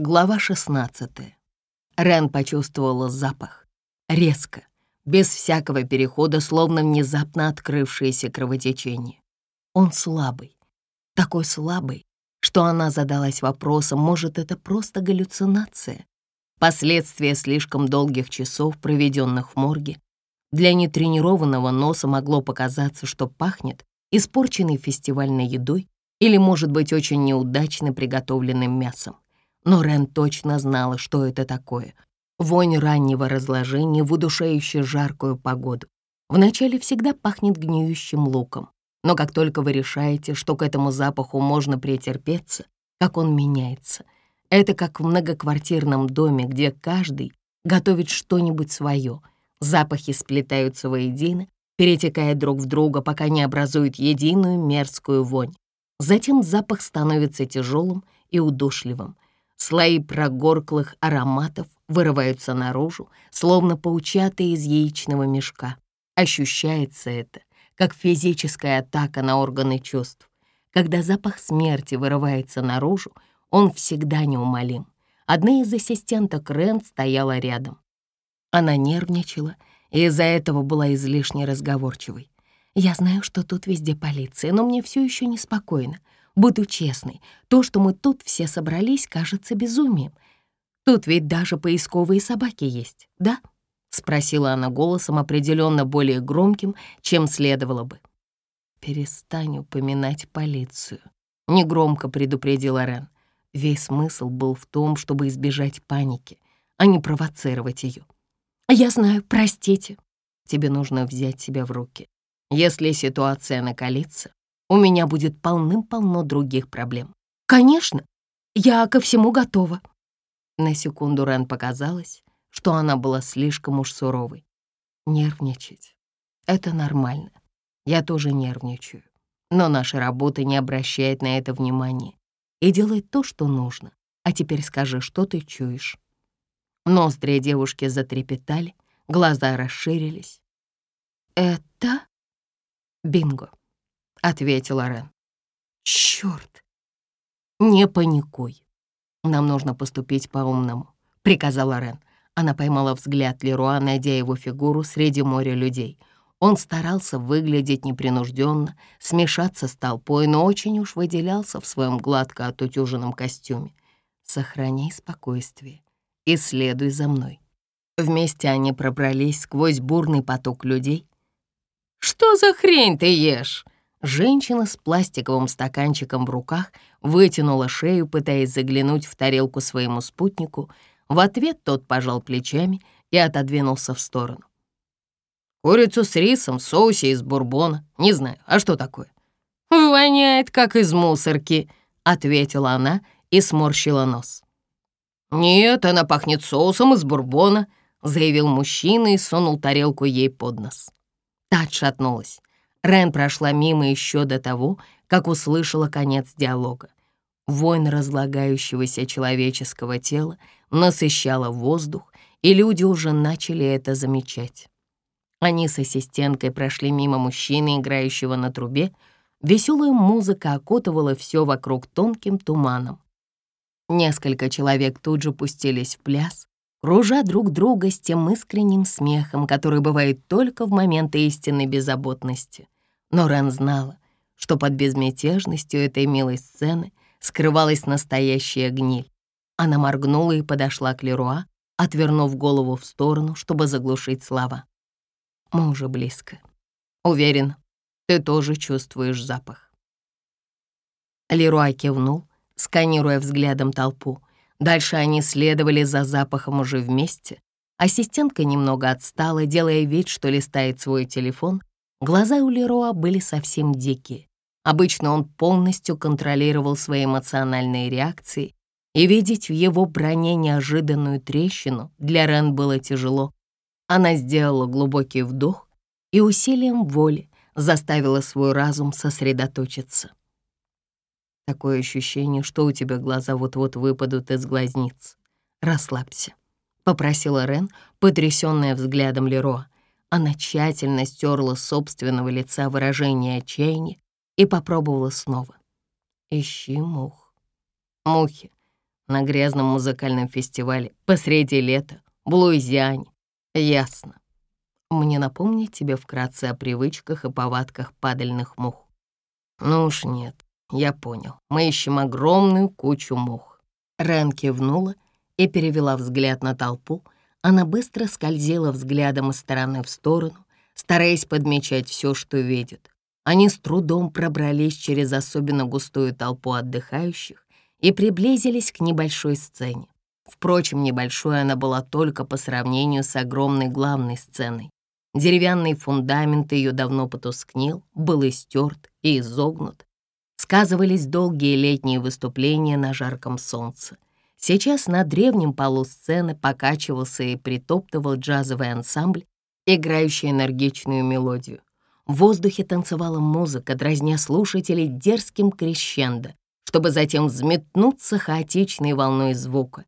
Глава 16. Рен почувствовала запах. Резко, без всякого перехода, словно внезапно открывшееся кровотечение. Он слабый, такой слабый, что она задалась вопросом, может, это просто галлюцинация? Последствия слишком долгих часов, проведенных в морге. Для нетренированного носа могло показаться, что пахнет испорченной фестивальной едой или, может быть, очень неудачно приготовленным мясом. Но Рен точно знала, что это такое. Вонь раннего разложения в удушающую жаркую погоду. Вначале всегда пахнет гниющим луком. Но как только вы решаете, что к этому запаху можно претерпеться, как он меняется. Это как в многоквартирном доме, где каждый готовит что-нибудь свое. Запахи сплетаются воедино, перетекая друг в друга, пока не образуют единую мерзкую вонь. Затем запах становится тяжелым и удушливым — Слои прогорклых ароматов вырываются наружу, словно паучатые из яичного мешка. Ощущается это, как физическая атака на органы чувств. Когда запах смерти вырывается наружу, он всегда неумолим. Одна из ассистенток Рен стояла рядом. Она нервничала и из-за этого была излишне разговорчивой. «Я знаю, что тут везде полиция, но мне все еще неспокойно. Буду честной, то, что мы тут все собрались, кажется безумием. Тут ведь даже поисковые собаки есть, да?» — спросила она голосом определенно более громким, чем следовало бы. «Перестань упоминать полицию», — негромко предупредила Рен. Весь смысл был в том, чтобы избежать паники, а не провоцировать ее. «Я знаю, простите». Тебе нужно взять себя в руки. Если ситуация накалится, у меня будет полным-полно других проблем. Конечно, я ко всему готова. На секунду Рен показалось, что она была слишком уж суровой. Нервничать — это нормально. Я тоже нервничаю. Но наша работа не обращает на это внимания и делает то, что нужно. А теперь скажи, что ты чуешь. Ноздри девушки затрепетали, глаза расширились. «Это...» «Бинго. — ответила Рен. «Чёрт! Не паникуй. Нам нужно поступить по-умному», — приказала Рен. Она поймала взгляд Леруа, найдя его фигуру среди моря людей. Он старался выглядеть непринужденно, смешаться с толпой, но очень уж выделялся в своем гладко отутюженном костюме. «Сохраняй спокойствие и следуй за мной». Вместе они пробрались сквозь бурный поток людей. «Что за хрень ты ешь?» Женщина с пластиковым стаканчиком в руках вытянула шею, пытаясь заглянуть в тарелку своему спутнику. В ответ тот пожал плечами и отодвинулся в сторону. «Курицу с рисом в соусе из бурбона. Не знаю, а что такое?» «Воняет, как из мусорки», — ответила она и сморщила нос. «Нет, она пахнет соусом из бурбона», — заявил мужчина и сунул тарелку ей под нос. Та отшатнулась. Рен прошла мимо еще до того, как услышала конец диалога. Вонь разлагающегося человеческого тела насыщала воздух, и люди уже начали это замечать. Они с ассистенткой прошли мимо мужчины, играющего на трубе. Веселая музыка окутывала все вокруг тонким туманом. Несколько человек тут же пустились в пляс, кружа друг друга с тем искренним смехом, который бывает только в моменты истинной беззаботности. Но Рен знала, что под безмятежностью этой милой сцены скрывалась настоящая гниль. Она моргнула и подошла к Леруа, отвернув голову в сторону, чтобы заглушить слова. «Мы уже близко. Уверен, ты тоже чувствуешь запах». Леруа кивнул, сканируя взглядом толпу. Дальше они следовали за запахом уже вместе. Ассистентка немного отстала, делая вид, что листает свой телефон. Глаза у Лероа были совсем дикие. Обычно он полностью контролировал свои эмоциональные реакции, и видеть в его броне неожиданную трещину для Рен было тяжело. Она сделала глубокий вдох и усилием воли заставила свой разум сосредоточиться. Такое ощущение, что у тебя глаза вот-вот выпадут из глазниц. Расслабься, — попросила Рен, потрясённая взглядом Леро. Она тщательно стерла собственного лица выражение отчаяния и попробовала снова. Ищи мух. Мухи. На грязном музыкальном фестивале посреди лета в Луизиане. Ясно. Мне напомнить тебе вкратце о привычках и повадках падальных мух. Ну уж нет, я понял. Мы ищем огромную кучу мух. Рен кивнула и перевела взгляд на толпу. Она быстро скользила взглядом из стороны в сторону, стараясь подмечать все, что видит. Они с трудом пробрались через особенно густую толпу отдыхающих и приблизились к небольшой сцене. Впрочем, небольшой она была только по сравнению с огромной главной сценой. Деревянный фундамент ее давно потускнел, был истерт и изогнут. Сказывались долгие летние выступления на жарком солнце. Сейчас на древнем полу сцены покачивался и притоптывал джазовый ансамбль, играющий энергичную мелодию. В воздухе танцевала музыка, дразня слушателей дерзким крещендо, чтобы затем взметнуться хаотичной волной звука.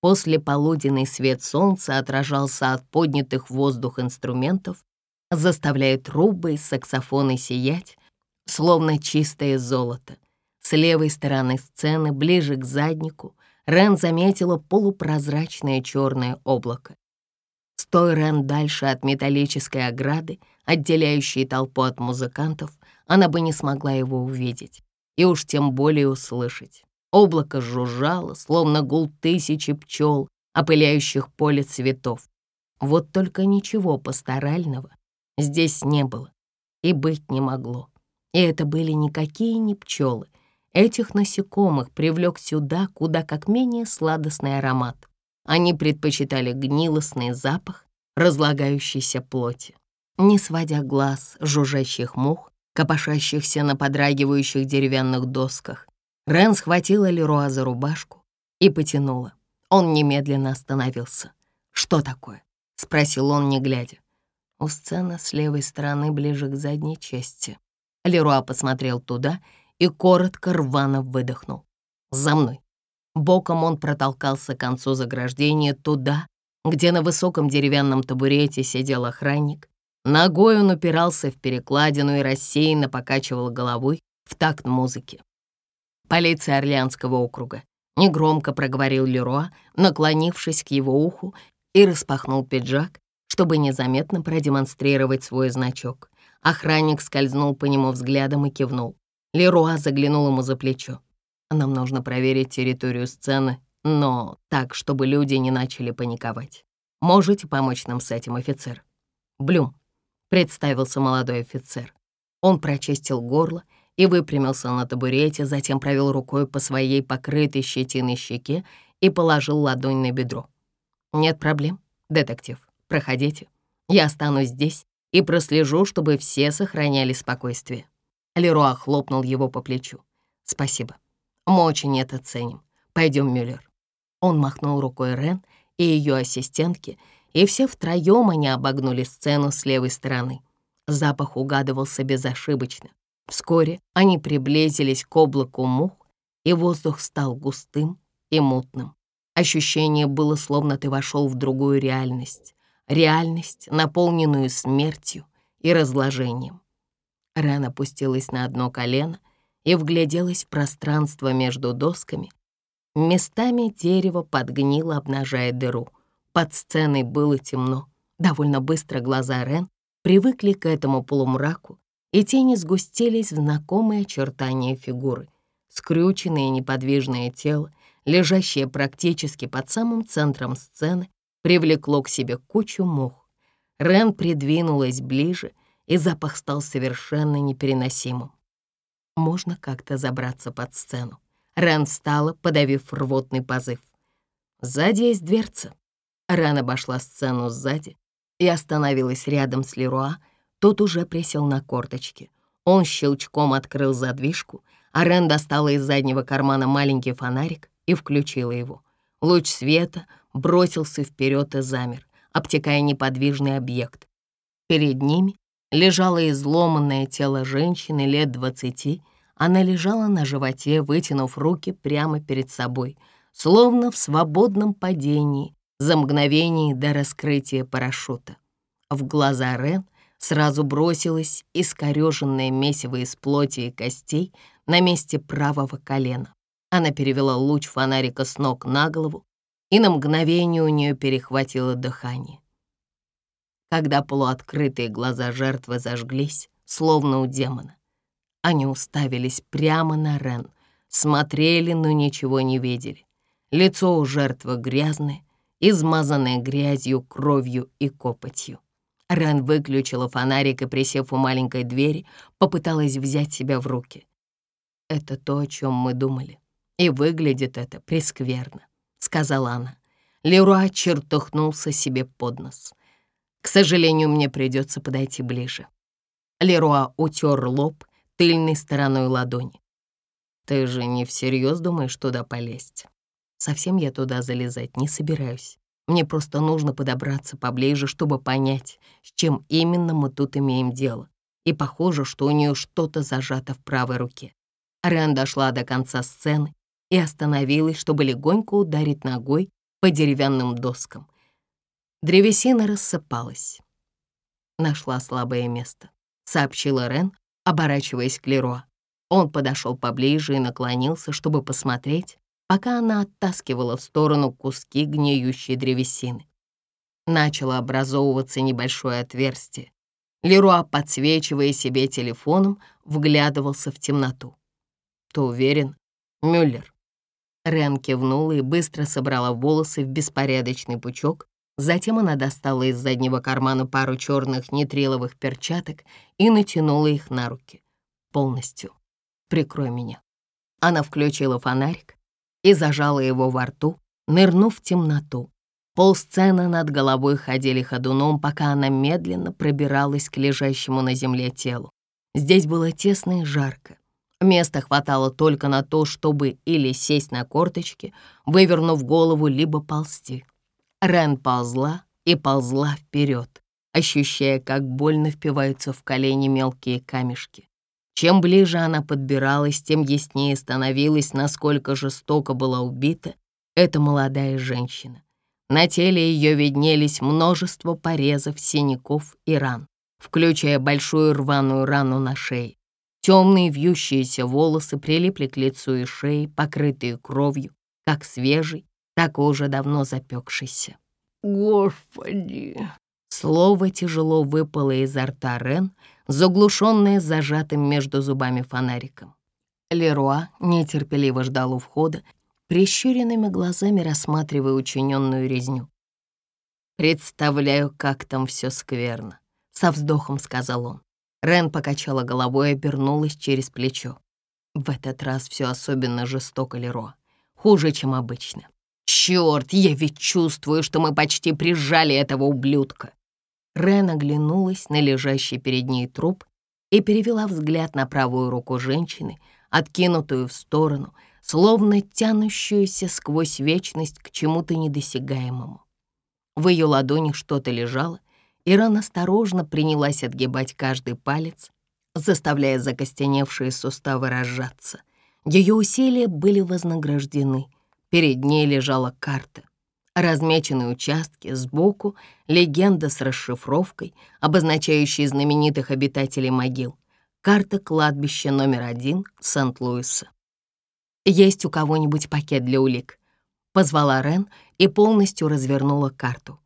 После полуденный свет солнца отражался от поднятых воздух инструментов, заставляя трубы и саксофоны сиять, словно чистое золото. С левой стороны сцены, ближе к заднику, Рен заметила полупрозрачное черное облако. Стой Рен дальше от металлической ограды, отделяющей толпу от музыкантов, она бы не смогла его увидеть и уж тем более услышать. Облако жужжало, словно гул тысячи пчел, опыляющих поле цветов. Вот только ничего пасторального здесь не было и быть не могло. И это были никакие не пчелы. Этих насекомых привлек сюда куда как менее сладостный аромат. Они предпочитали гнилостный запах разлагающейся плоти. Не сводя глаз жужжащих мух, копошащихся на подрагивающих деревянных досках, Рен схватила Леруа за рубашку и потянула. Он немедленно остановился. «Что такое?» — спросил он, не глядя. У сцены с левой стороны, ближе к задней части. Леруа посмотрел туда и коротко рвано выдохнул. «За мной!» Боком он протолкался к концу заграждения туда, где на высоком деревянном табурете сидел охранник. Ногой он упирался в перекладину и рассеянно покачивал головой в такт музыки полиция Орлеанского округа», — негромко проговорил Леруа, наклонившись к его уху и распахнул пиджак, чтобы незаметно продемонстрировать свой значок. Охранник скользнул по нему взглядом и кивнул. Леруа заглянул ему за плечо. «Нам нужно проверить территорию сцены, но так, чтобы люди не начали паниковать. Можете помочь нам с этим, офицер?» «Блюм», — представился молодой офицер. Он прочистил горло и выпрямился на табурете, затем провел рукой по своей покрытой щетиной щеке и положил ладонь на бедро. «Нет проблем, детектив, проходите. Я останусь здесь и прослежу, чтобы все сохраняли спокойствие». Леруа хлопнул его по плечу. «Спасибо. Мы очень это ценим. Пойдем, Мюллер». Он махнул рукой Рен и ее ассистентке, и все втроем они обогнули сцену с левой стороны. Запах угадывался безошибочно. Вскоре они приблизились к облаку мух, и воздух стал густым и мутным. Ощущение было, словно ты вошел в другую реальность, реальность, наполненную смертью и разложением. Рен опустилась на одно колено и вгляделась в пространство между досками. Местами дерево подгнило, обнажая дыру. Под сценой было темно. Довольно быстро глаза Рен привыкли к этому полумраку и тени сгустились в знакомые очертания фигуры. Скрюченное неподвижное тело, лежащее практически под самым центром сцены, привлекло к себе кучу мух. Рен придвинулась ближе, и запах стал совершенно непереносимым. Можно как-то забраться под сцену. Рен встала, подавив рвотный позыв. Сзади есть дверца. Рен обошла сцену сзади и остановилась рядом с Леруа, тот уже присел на корточки. Он щелчком открыл задвижку, а Рен достала из заднего кармана маленький фонарик и включила его. Луч света бросился вперед и замер, обтекая неподвижный объект. Перед ними лежало изломанное тело женщины лет двадцати. Она лежала на животе, вытянув руки прямо перед собой, словно в свободном падении за мгновение до раскрытия парашюта. В глаза Рен сразу бросилось искореженное месиво из плоти и костей на месте правого колена. Она перевела луч фонарика с ног на голову, и на мгновение у нее перехватило дыхание. Когда полуоткрытые глаза жертвы зажглись, словно у демона, они уставились прямо на Рен, смотрели, но ничего не видели. Лицо у жертвы грязное, измазанное грязью, кровью и копотью. Рен выключила фонарик и, присев у маленькой двери, попыталась взять себя в руки. «Это то, о чем мы думали, и выглядит это прескверно», — сказала она. Леруа чертыхнулся себе под нос. «К сожалению, мне придется подойти ближе». Леруа утер лоб тыльной стороной ладони. «Ты же не всерьез думаешь туда полезть?» «Совсем я туда залезать не собираюсь. Мне просто нужно подобраться поближе, чтобы понять, с чем именно мы тут имеем дело. И похоже, что у нее что-то зажато в правой руке. Рен дошла до конца сцены и остановилась, чтобы легонько ударить ногой по деревянным доскам. Древесина рассыпалась. Нашла слабое место, сообщила Рен, оборачиваясь к Леруа. Он подошел поближе и наклонился, чтобы посмотреть, пока она оттаскивала в сторону куски гниющей древесины. Начало образовываться небольшое отверстие. Леруа, подсвечивая себе телефоном, вглядывался в темноту. «Ты уверен? Мюллер?» Рен кивнула и быстро собрала волосы в беспорядочный пучок. Затем она достала из заднего кармана пару черных нитриловых перчаток и натянула их на руки. «Полностью. Прикрой меня». Она включила фонарик и зажала его во рту, нырнув в темноту. Полсцены над головой ходили ходуном, пока она медленно пробиралась к лежащему на земле телу. Здесь было тесно и жарко. Места хватало только на то, чтобы или сесть на корточки, вывернув голову, либо ползти. Рен ползла и ползла вперед, ощущая, как больно впиваются в колени мелкие камешки. Чем ближе она подбиралась, тем яснее становилось, насколько жестоко была убита эта молодая женщина. На теле ее виднелись множество порезов, синяков и ран, включая большую рваную рану на шее. Темные вьющиеся волосы прилипли к лицу и шее, покрытые кровью, как свежий, так и уже давно запекшийся. «Господи!» Слово тяжело выпало изо рта Рен, заглушенное зажатым между зубами фонариком. Леруа нетерпеливо ждал у входа, прищуренными глазами рассматривая учиненную резню. «Представляю, как там все скверно», — со вздохом сказал он. Рен покачала головой и обернулась через плечо. В этот раз все особенно жестоко, Леруа. Хуже, чем обычно. «Черт, я ведь чувствую, что мы почти прижали этого ублюдка!» Рен оглянулась на лежащий перед ней труп и перевела взгляд на правую руку женщины, откинутую в сторону, словно тянущуюся сквозь вечность к чему-то недосягаемому. В ее ладони что-то лежало, и Рен осторожно принялась отгибать каждый палец, заставляя закостеневшие суставы разжаться. Ее усилия были вознаграждены. Перед ней лежала карта. Размеченные участки сбоку, легенда с расшифровкой, обозначающей знаменитых обитателей могил. Карта кладбища номер один Сент-Луиса. «Есть у кого-нибудь пакет для улик?» Позвала Рен и полностью развернула карту.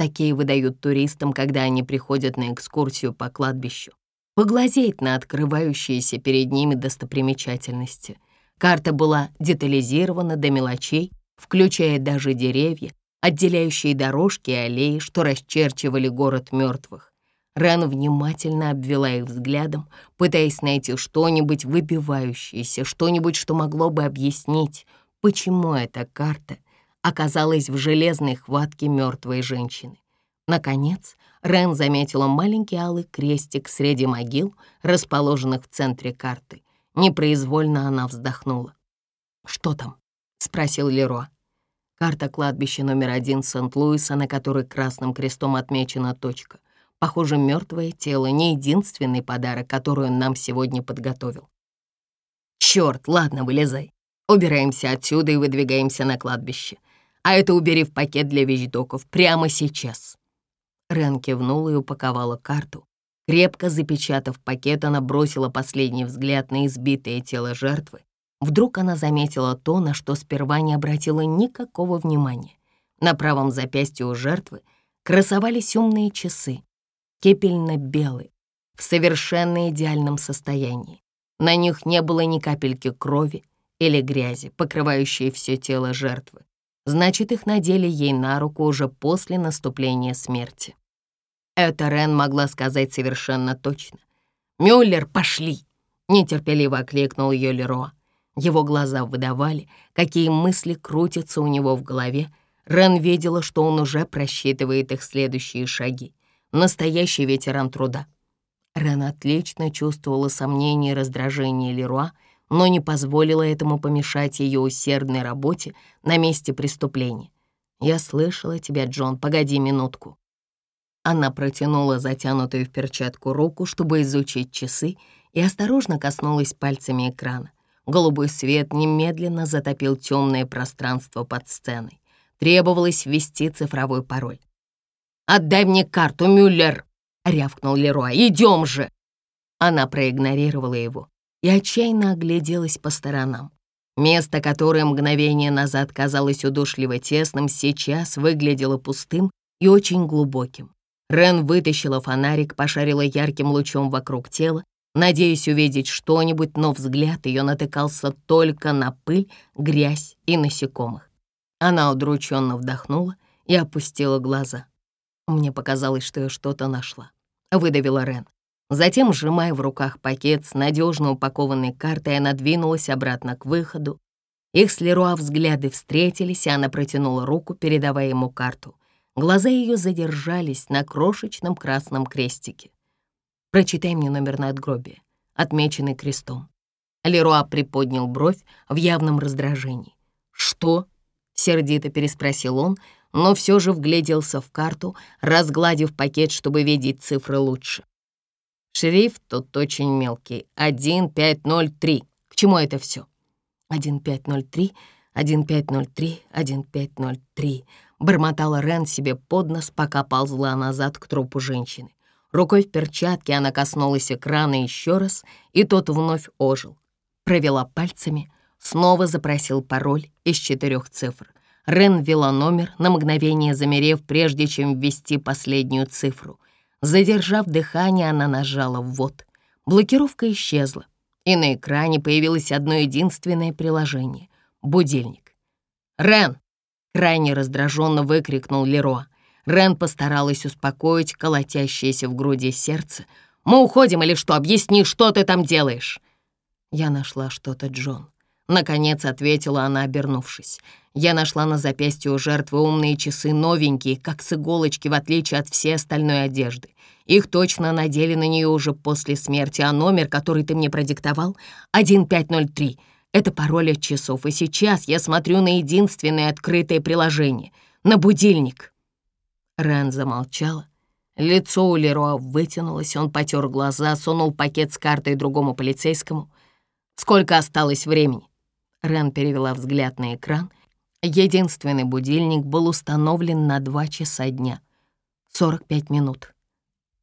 Такие выдают туристам, когда они приходят на экскурсию по кладбищу. Поглазеть на открывающиеся перед ними достопримечательности. Карта была детализирована до мелочей, включая даже деревья, отделяющие дорожки и аллеи, что расчерчивали город мертвых. Рен внимательно обвела их взглядом, пытаясь найти что-нибудь выбивающееся, что-нибудь, что могло бы объяснить, почему эта карта оказалась в железной хватке мертвой женщины. Наконец, Рен заметила маленький алый крестик среди могил, расположенных в центре карты. Непроизвольно она вздохнула. «Что там?» — спросил Леро. Карта кладбища номер один Сент-Луиса, на которой красным крестом отмечена точка. Похоже, мертвое тело — не единственный подарок, который он нам сегодня подготовил. Черт, ладно, вылезай. Убираемся отсюда и выдвигаемся на кладбище. А это убери в пакет для вещдоков прямо сейчас. Рен кивнула и упаковала карту. Крепко запечатав пакет, она бросила последний взгляд на избитое тело жертвы Вдруг она заметила то, на что сперва не обратила никакого внимания. На правом запястье у жертвы красовались умные часы, кепельно-белые, в совершенно идеальном состоянии. На них не было ни капельки крови или грязи, покрывающей все тело жертвы. Значит, их надели ей на руку уже после наступления смерти. Это Рен могла сказать совершенно точно. «Мюллер, пошли!» — нетерпеливо окликнул ее Леруа. Его глаза выдавали, какие мысли крутятся у него в голове. Рен видела, что он уже просчитывает их следующие шаги. Настоящий ветеран труда. Рен отлично чувствовала сомнения и раздражение Леруа, но не позволила этому помешать ее усердной работе на месте преступления. «Я слышала тебя, Джон, погоди минутку». Она протянула затянутую в перчатку руку, чтобы изучить часы, и осторожно коснулась пальцами экрана. Голубой свет немедленно затопил темное пространство под сценой. Требовалось ввести цифровой пароль. «Отдай мне карту, Мюллер!» — рявкнул Леруа. «Идем же!» Она проигнорировала его и отчаянно огляделась по сторонам. Место, которое мгновение назад казалось удушливо тесным, сейчас выглядело пустым и очень глубоким. Рен вытащила фонарик, пошарила ярким лучом вокруг тела, надеясь увидеть что-нибудь, но взгляд ее натыкался только на пыль, грязь и насекомых. Она удрученно вдохнула и опустила глаза. Мне показалось, что я что-то нашла. Выдавила Рен. Затем, сжимая в руках пакет с надежно упакованной картой, она двинулась обратно к выходу. Их с Леруа взгляды встретились, и она протянула руку, передавая ему карту. Глаза ее задержались на крошечном красном крестике. «Прочитай мне номер надгробия, отмеченный крестом». Леруа приподнял бровь в явном раздражении. «Что?» — сердито переспросил он, но все же вгляделся в карту, разгладив пакет, чтобы видеть цифры лучше. Шрифт тут очень мелкий. 1503. К чему это все? 1503, 1503, 1503. Бормотала Рен себе под нос, пока ползла назад к трупу женщины. Рукой в перчатке она коснулась экрана еще раз, и тот вновь ожил. Провела пальцами, снова запросил пароль из четырех цифр. Рен ввела номер, на мгновение замерев, прежде чем ввести последнюю цифру. Задержав дыхание, она нажала «ввод». Блокировка исчезла, и на экране появилось одно единственное приложение — будильник. «Рен!» — крайне раздраженно выкрикнул Леро. Рен постаралась успокоить колотящееся в груди сердце. «Мы уходим или что? Объясни, что ты там делаешь?» Я нашла что-то, Джон. Наконец ответила она, обернувшись. Я нашла на запястье у жертвы умные часы, новенькие, как с иголочки, в отличие от всей остальной одежды. Их точно надели на нее уже после смерти, а номер, который ты мне продиктовал, 1503. Это пароль от часов, и сейчас я смотрю на единственное открытое приложение — на будильник. Рен замолчала. Лицо у Леруа вытянулось, он потер глаза, сунул пакет с картой другому полицейскому. «Сколько осталось времени?» Рен перевела взгляд на экран. Единственный будильник был установлен на два часа дня. 45 минут.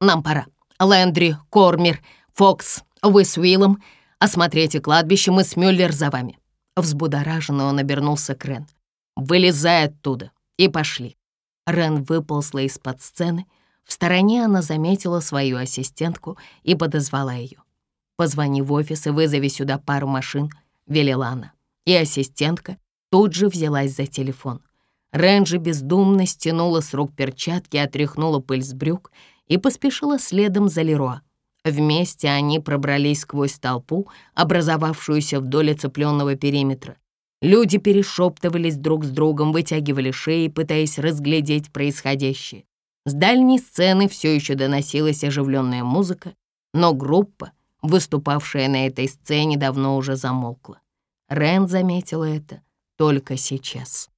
«Нам пора. Лэндри, Кормер, Фокс, вы с Уиллом. Осмотрите кладбище, мы с Мюллер за вами». Взбудораженно он обернулся к Рен. «Вылезай оттуда». И пошли. Рен выползла из-под сцены. В стороне она заметила свою ассистентку и подозвала ее. «Позвони в офис и вызови сюда пару машин», — велела она и ассистентка тут же взялась за телефон. Рэнджи бездумно стянула с рук перчатки, отряхнула пыль с брюк и поспешила следом за Леруа. Вместе они пробрались сквозь толпу, образовавшуюся вдоль оцепленного периметра. Люди перешептывались друг с другом, вытягивали шеи, пытаясь разглядеть происходящее. С дальней сцены все еще доносилась оживленная музыка, но группа, выступавшая на этой сцене, давно уже замолкла. Рен заметила это только сейчас.